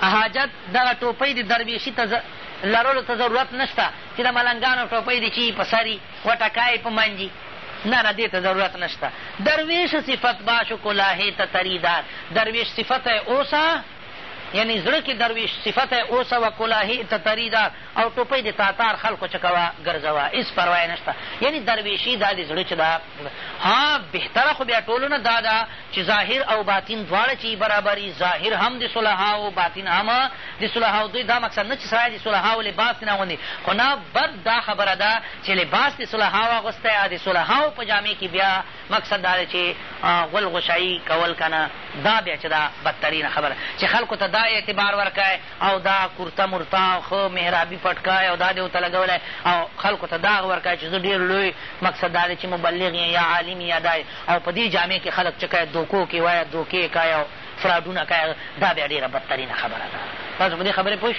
حاجت دغه ټوپۍ د درویشی ته لرلو ته ضرورت نشته چې د ملنګانو ټوپۍ دې چی په سری و ټکای په منجی نه نه دې ته ضرورت نشته درویش صفت باش و کلاه ته تریدار درویش صفت اوسه یعنی زړه کې درویش صفت اوسه و کلاه ته تریدار او ټوپۍ د تاتار خلکو چه کوه ګرځوه هیڅ پروا یې نشته یعنی درویشی دا د زړه چه ده ها بهتره خو بیا ټولو نه دا ده چه ظاهر او باطن دواړه چه یی برابر یی ظاهر هم د صلحاو باطن هم د صلحاو دوی دا مقصد نه چه سړی د صلحاو لباس نه اغوندي خو نه بد دا خبره ده چه لباس د صلحاو اغوستی او د صلحاو په جامع کی بیا مقصد دا ده چه غول غشایی کول کنه دا بیا چه ده بدترینه خبره چه خلکو ته دا اعتبار ورکوی او دا کورته مرته او ښه محرابي پټکی او دا دې ورته لګولی او خلکو ته داغ ورکوی چې زه ډېر لوی مقصد دا دی چې مبلغ یم یا عالم یم یا دا او په دې جامع کې خلک چې کوی دوکو کې وایه دوکې کوی او فراډونه کوی دا بیا ډېره بدترینه خبره ده تاسو په دې خبرې پوه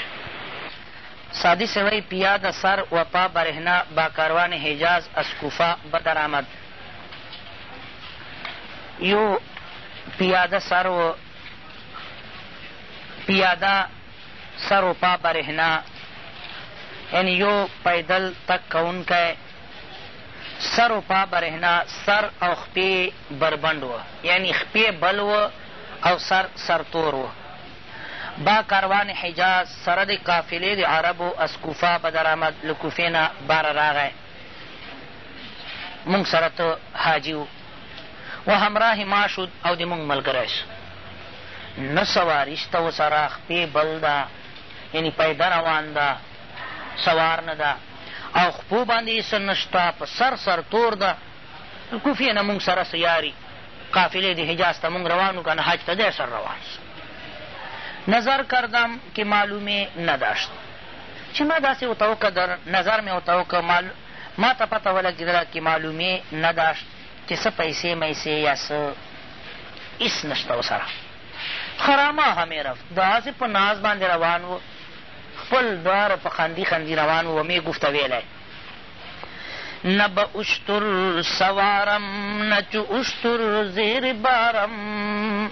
سادی سوی پیا د سر و پا برهنا با کاروان حجاز از کوفه بدر آمد یو پیاده سر و پیاده سر و پا برهنه یعنی یو پیدل تګ کوونکی سر و پا برهنه سر او خپې بربنډ و یعنی خپې بل و او سر سرتور و با کاروان حجاز سره د قافلې د عربو از کوفه به درآمد له کوفې نه باره راغی مونږ سره ته حاجي و همراه ما شد او د مونږ ملګری سو. نه سواری شته و څراغ پۀ بل ده، يعني پيده روان ده، سوار نه ده، او خپو باندې يې څه نشته، په سر سر تور ده، له کوفې نه مونږ سره څه ياري، قافلې د حجاز ته مونږ روان وو کنه حج ته دی سره روان سو. نظر کردم که معلومې نداشت. چې ما داسې ورته وکتل، نظر مې ورته وکړ. ما ته پته ولګېدله که معلوم یې نه داشت که څه پیسې میسې یا څه هېڅ نشته ورسره. خراماه همې رفت. داسې په ناز باندې روان و خپل دواړه په خندي خندي روان و ومې ګفته ویلی نه به اشتر سوارم نه چې اشتر زیر بارم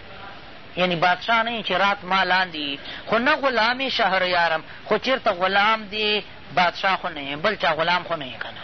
یعنی بادشاه نه یې چې رات ما لاندې یې خو نه غلام یې شهریارم خو چېرته غلام دې بادشاه خو نه یې بل چا غلام خو نه یې که نه